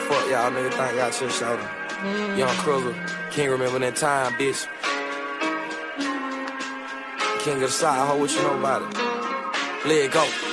fuck y'all nigga think y'all chill shouting. Mm. Young Cruiser, can't remember that time, bitch. King of the side, hoe, what you know about it? Let it go.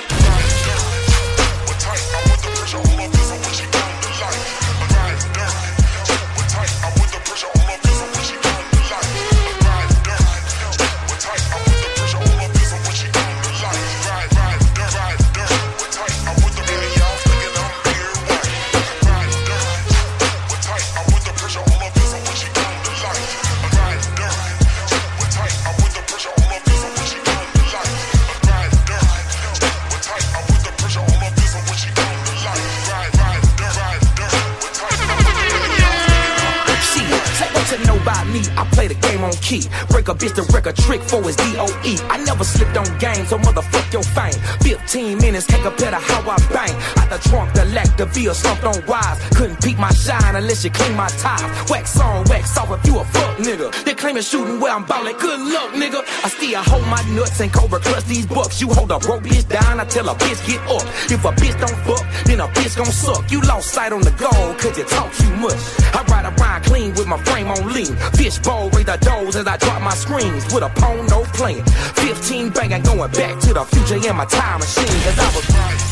Key. Break a bitch to wreck a trick for his DOE. I never slipped on game, so motherfuck your fame. 15 minutes, can't compare how I bang. Out the trunk, the lack, the veal slumped on wise. Couldn't peek my shine unless you clean my tires. Wax on, wax off if you a fuck nigga. They claiming shooting where I'm ballin'. Good luck, nigga. I still hold my nuts and cobra clutch these bucks. You hold a broke bitch down, I tell a bitch get up. If a bitch don't fuck, then a bitch gon' suck. You lost sight on the goal, cause you talk too much. I ride around clean with my frame on lean. Bowl, raise the doors as I drop my screens. With a pole, no playing. 15 banging, going back to the future in my time machine. Cause I was.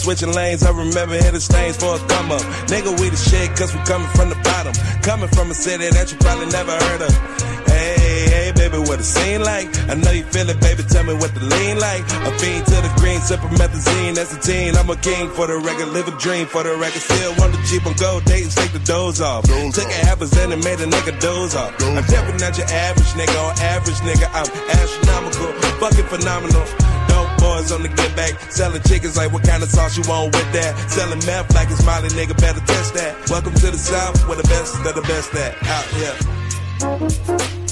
Switching lanes. I remember hitting stains for a come up. Nigga, we the shit, cause we coming from the bottom. Coming from a city that you probably never heard of. Hey, hey, baby, what it seem like? I know you feel it, baby, tell me what the lean like. A fiend to the green, sipping methazine, that's a teen. I'm a king for the record, live a dream for the record. Still want the Jeep on gold dates, take the doze off. Doze Took a half a zen and made a nigga doze off. Doze I'm definitely not your average nigga, on average nigga, I'm astronomical, fucking phenomenal boys on the get back. Selling chickens like what kind of sauce you want with that. Selling meth like it's Molly, nigga, better test that. Welcome to the South, where the best of the best at. Out here.